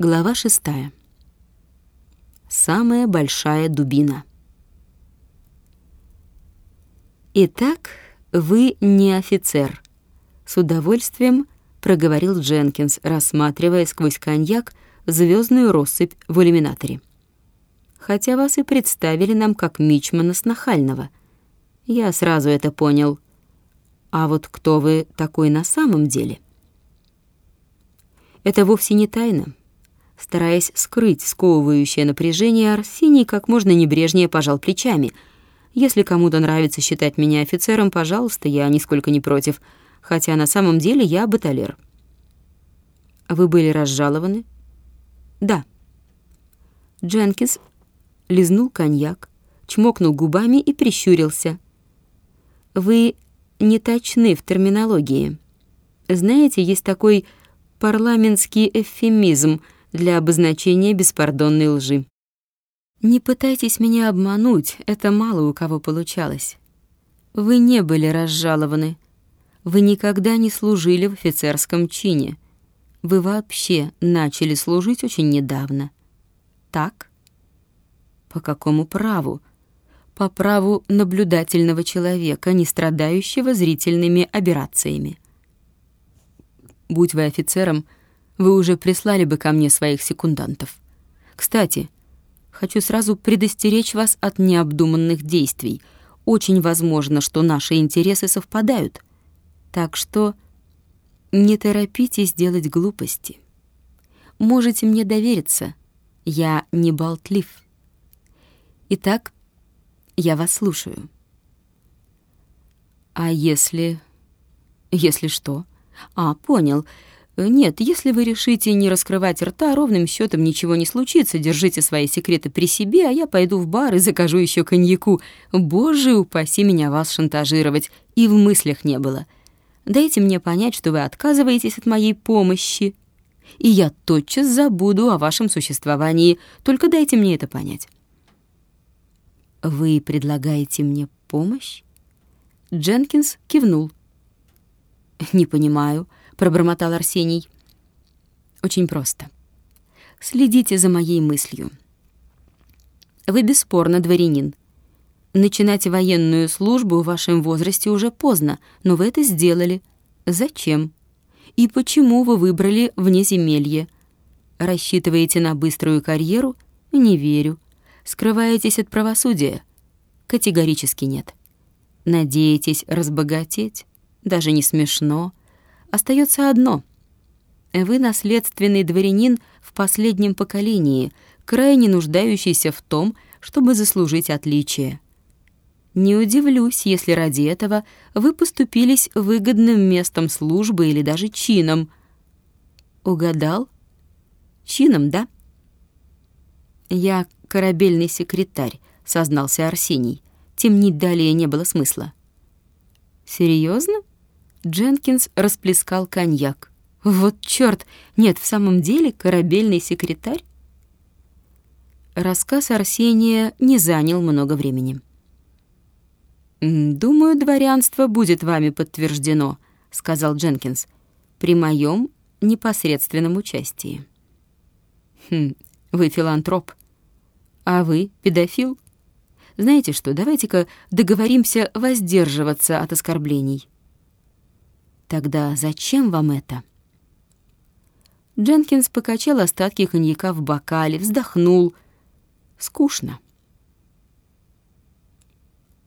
Глава шестая. Самая большая дубина. Итак, вы не офицер. С удовольствием проговорил Дженкинс, рассматривая сквозь коньяк звездную россыпь в иллюминаторе. Хотя вас и представили нам как мичмана снахального. Я сразу это понял. А вот кто вы такой на самом деле? Это вовсе не тайна. Стараясь скрыть сковывающее напряжение, Арсений как можно небрежнее пожал плечами. «Если кому-то нравится считать меня офицером, пожалуйста, я нисколько не против, хотя на самом деле я баталер». «Вы были разжалованы?» «Да». Дженкинс лизнул коньяк, чмокнул губами и прищурился. «Вы не точны в терминологии. Знаете, есть такой парламентский эвфемизм — для обозначения беспардонной лжи. Не пытайтесь меня обмануть, это мало у кого получалось. Вы не были разжалованы. Вы никогда не служили в офицерском чине. Вы вообще начали служить очень недавно. Так? По какому праву? По праву наблюдательного человека, не страдающего зрительными аберрациями. Будь вы офицером — вы уже прислали бы ко мне своих секундантов. Кстати, хочу сразу предостеречь вас от необдуманных действий. Очень возможно, что наши интересы совпадают. Так что не торопитесь делать глупости. Можете мне довериться. Я не болтлив. Итак, я вас слушаю. А если... Если что? А, понял. Нет, если вы решите не раскрывать рта, ровным счетом ничего не случится. Держите свои секреты при себе, а я пойду в бар и закажу еще коньяку. Боже, упаси меня вас шантажировать. И в мыслях не было. Дайте мне понять, что вы отказываетесь от моей помощи, и я тотчас забуду о вашем существовании. Только дайте мне это понять. Вы предлагаете мне помощь? Дженкинс кивнул. Не понимаю пробормотал Арсений. Очень просто. Следите за моей мыслью. Вы бесспорно дворянин. Начинать военную службу в вашем возрасте уже поздно, но вы это сделали. Зачем? И почему вы выбрали внеземелье? Рассчитываете на быструю карьеру? Не верю. Скрываетесь от правосудия? Категорически нет. Надеетесь разбогатеть? Даже не смешно. Остается одно. Вы наследственный дворянин в последнем поколении, крайне нуждающийся в том, чтобы заслужить отличие. Не удивлюсь, если ради этого вы поступились выгодным местом службы или даже чином. Угадал? Чином, да? Я корабельный секретарь, сознался Арсений. Темнить далее не было смысла. Серьезно? Дженкинс расплескал коньяк. «Вот чёрт! Нет, в самом деле корабельный секретарь?» Рассказ Арсения не занял много времени. «Думаю, дворянство будет вами подтверждено», — сказал Дженкинс, «при моем непосредственном участии». «Хм, вы филантроп. А вы педофил? Знаете что, давайте-ка договоримся воздерживаться от оскорблений». Тогда зачем вам это? Дженкинс покачал остатки коньяка в бокале, вздохнул. Скучно.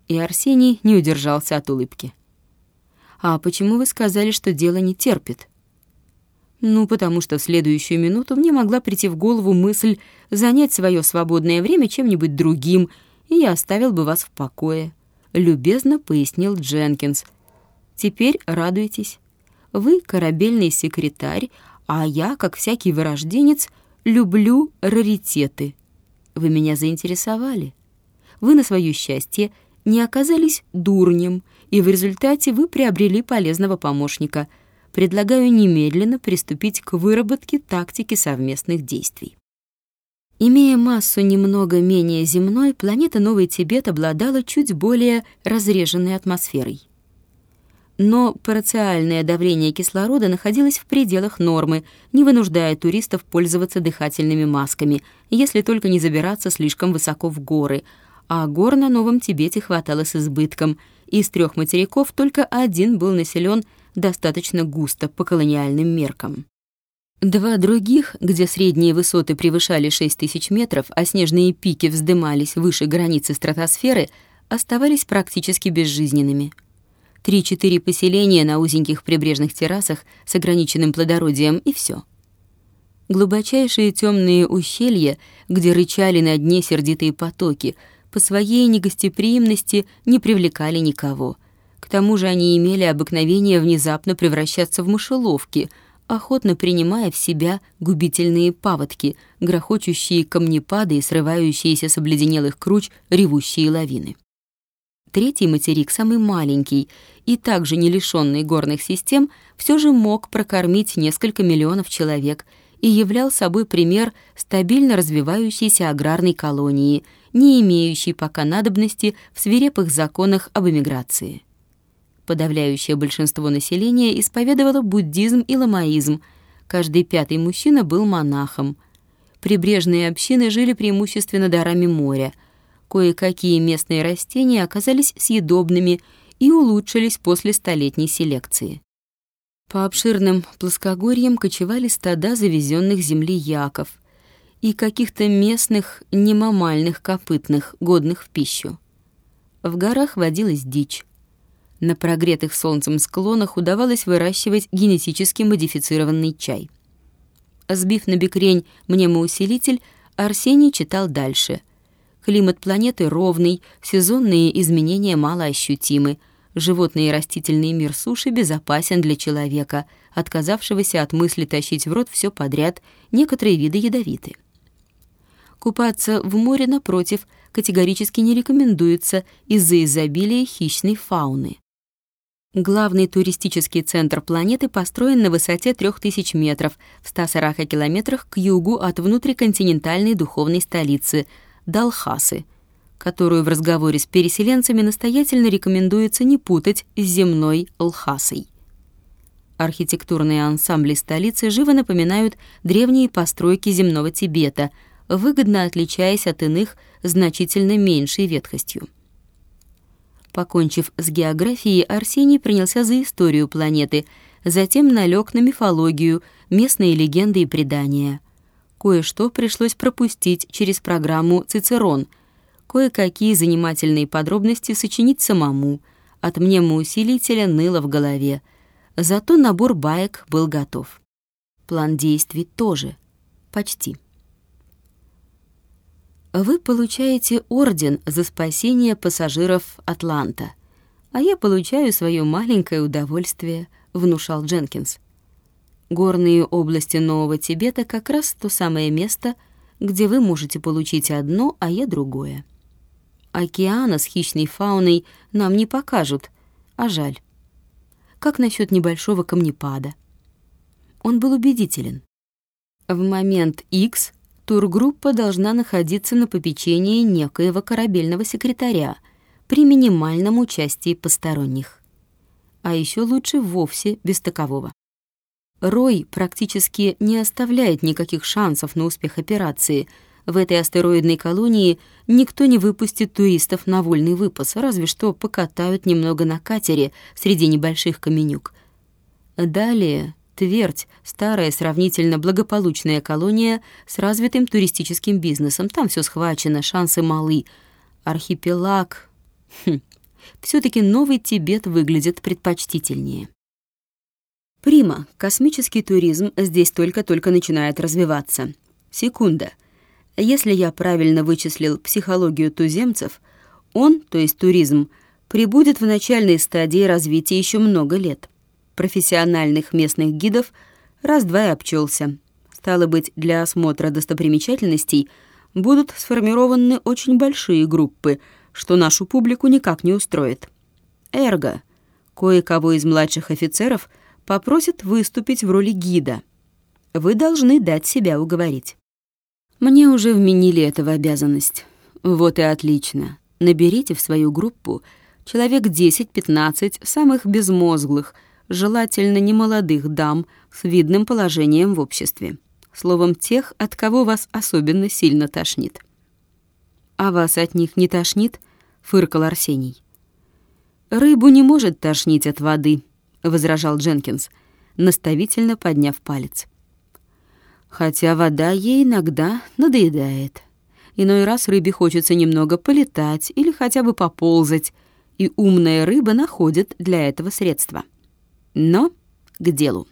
И Арсений не удержался от улыбки. «А почему вы сказали, что дело не терпит?» «Ну, потому что в следующую минуту мне могла прийти в голову мысль занять свое свободное время чем-нибудь другим, и я оставил бы вас в покое», — любезно пояснил Дженкинс — Теперь радуйтесь. Вы корабельный секретарь, а я, как всякий вырожденец, люблю раритеты. Вы меня заинтересовали. Вы на свое счастье не оказались дурнем, и в результате вы приобрели полезного помощника. Предлагаю немедленно приступить к выработке тактики совместных действий. Имея массу немного менее земной, планета Новый Тибет обладала чуть более разреженной атмосферой. Но парациальное давление кислорода находилось в пределах нормы, не вынуждая туристов пользоваться дыхательными масками, если только не забираться слишком высоко в горы, а гор на Новом Тибете хватало с избытком. Из трех материков только один был населен достаточно густо по колониальным меркам. Два других, где средние высоты превышали 6 тысяч метров, а снежные пики вздымались выше границы стратосферы, оставались практически безжизненными. Три-четыре поселения на узеньких прибрежных террасах с ограниченным плодородием и все. Глубочайшие темные ущелья, где рычали на дне сердитые потоки, по своей негостеприимности не привлекали никого. К тому же они имели обыкновение внезапно превращаться в мышеловки — охотно принимая в себя губительные паводки, грохочущие камнепады и срывающиеся с обледенелых круч ревущие лавины. Третий материк, самый маленький и также не лишённый горных систем, все же мог прокормить несколько миллионов человек и являл собой пример стабильно развивающейся аграрной колонии, не имеющей пока надобности в свирепых законах об эмиграции. Подавляющее большинство населения исповедовало буддизм и ламаизм. Каждый пятый мужчина был монахом. Прибрежные общины жили преимущественно дарами моря. Кое-какие местные растения оказались съедобными и улучшились после столетней селекции. По обширным плоскогорьям кочевали стада завезенных земли яков и каких-то местных немамальных копытных, годных в пищу. В горах водилась дичь. На прогретых солнцем склонах удавалось выращивать генетически модифицированный чай. Сбив на бекрень мнемоусилитель, Арсений читал дальше. Климат планеты ровный, сезонные изменения малоощутимы, животный и растительный мир суши безопасен для человека, отказавшегося от мысли тащить в рот все подряд, некоторые виды ядовиты. Купаться в море, напротив, категорически не рекомендуется из-за изобилия хищной фауны. Главный туристический центр планеты построен на высоте 3000 метров, в 140 километрах к югу от внутриконтинентальной духовной столицы – Далхасы, которую в разговоре с переселенцами настоятельно рекомендуется не путать с земной Лхасой. Архитектурные ансамбли столицы живо напоминают древние постройки земного Тибета, выгодно отличаясь от иных значительно меньшей ветхостью. Покончив с географией, Арсений принялся за историю планеты, затем налег на мифологию, местные легенды и предания. Кое-что пришлось пропустить через программу «Цицерон», кое-какие занимательные подробности сочинить самому. От мнемоусилителя ныло в голове. Зато набор баек был готов. План действий тоже. Почти. Вы получаете орден за спасение пассажиров Атланта, а я получаю свое маленькое удовольствие, внушал Дженкинс. Горные области Нового Тибета как раз то самое место, где вы можете получить одно, а я другое. Океана с хищной фауной нам не покажут, а жаль. Как насчет небольшого камнепада? Он был убедителен. В момент X тургруппа должна находиться на попечении некоего корабельного секретаря при минимальном участии посторонних. А еще лучше вовсе без такового. Рой практически не оставляет никаких шансов на успех операции. В этой астероидной колонии никто не выпустит туристов на вольный выпас, разве что покатают немного на катере среди небольших каменюк. Далее Твердь — старая, сравнительно благополучная колония с развитым туристическим бизнесом. Там все схвачено, шансы малы. Архипелаг... Хм. все таки Новый Тибет выглядит предпочтительнее. Прима, космический туризм здесь только-только начинает развиваться. Секунда. Если я правильно вычислил психологию туземцев, он, то есть туризм, прибудет в начальной стадии развития еще много лет профессиональных местных гидов раз-два и обчелся. Стало быть, для осмотра достопримечательностей будут сформированы очень большие группы, что нашу публику никак не устроит. Эрго. Кое-кого из младших офицеров попросят выступить в роли гида. Вы должны дать себя уговорить. Мне уже вменили эту обязанность. Вот и отлично. Наберите в свою группу Человек 10-15 самых безмозглых, желательно немолодых дам с видным положением в обществе. Словом, тех, от кого вас особенно сильно тошнит. «А вас от них не тошнит?» — фыркал Арсений. «Рыбу не может тошнить от воды», — возражал Дженкинс, наставительно подняв палец. «Хотя вода ей иногда надоедает. Иной раз рыбе хочется немного полетать или хотя бы поползать, и умная рыба находит для этого средства. Но к делу.